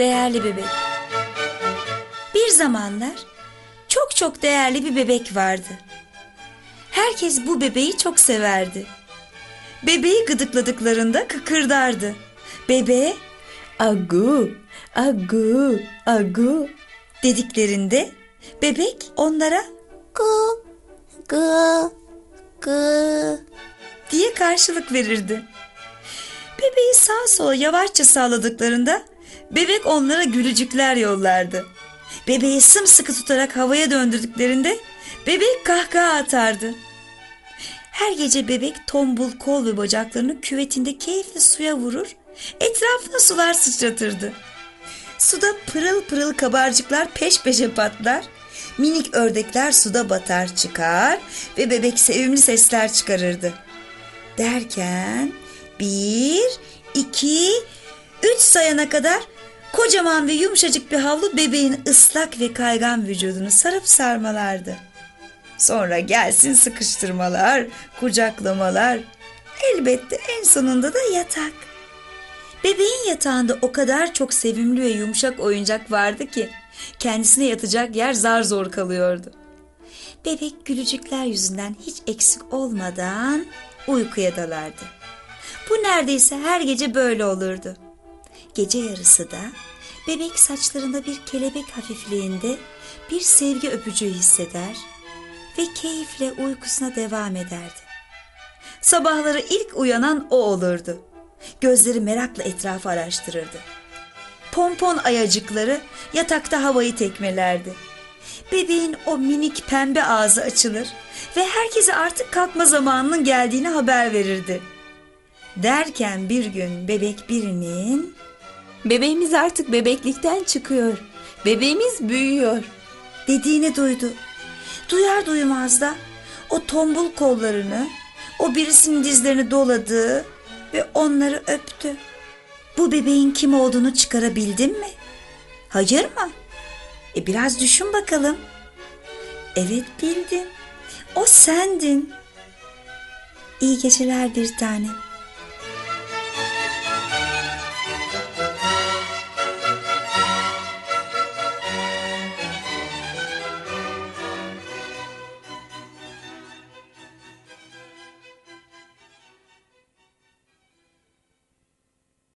değerli bebek. Bir zamanlar çok çok değerli bir bebek vardı. Herkes bu bebeği çok severdi. Bebeği gıdıkladıklarında kıkırdardı. Bebeğe agu, agu, agu dediklerinde bebek onlara gu, gu, gu diye karşılık verirdi. Bebeği sağa sola yavaşça sağladıklarında bebek onlara gülücükler yollardı. Bebeği sımsıkı tutarak havaya döndürdüklerinde bebek kahkaha atardı. Her gece bebek tombul kol ve bacaklarını küvetinde keyifli suya vurur, etrafına sular sıçratırdı. Suda pırıl pırıl kabarcıklar peş peşe patlar, minik ördekler suda batar çıkar ve bebek sevimli sesler çıkarırdı. Derken bir, iki, üç sayana kadar kocaman ve yumuşacık bir havlu bebeğin ıslak ve kaygan vücudunu sarıp sarmalardı. Sonra gelsin sıkıştırmalar, kucaklamalar. Elbette en sonunda da yatak. Bebeğin yatağında o kadar çok sevimli ve yumuşak oyuncak vardı ki kendisine yatacak yer zar zor kalıyordu. Bebek gülücükler yüzünden hiç eksik olmadan uykuya dalardı. Bu neredeyse her gece böyle olurdu. Gece yarısı da bebek saçlarında bir kelebek hafifliğinde bir sevgi öpücüğü hisseder ve keyifle uykusuna devam ederdi. Sabahları ilk uyanan o olurdu. Gözleri merakla etrafı araştırırdı. Pompon ayacıkları yatakta havayı tekmelerdi. Bebeğin o minik pembe ağzı açılır ve herkese artık kalkma zamanının geldiğini haber verirdi. Derken bir gün bebek birinin Bebeğimiz artık bebeklikten çıkıyor. Bebeğimiz büyüyor. dediğini duydu. Duyar duymaz da o tombul kollarını, o birisinin dizlerini doladı ve onları öptü. Bu bebeğin kim olduğunu çıkarabildin mi? Hayır mı? E biraz düşün bakalım. Evet bildin. O sendin. İyi geceler bir tane.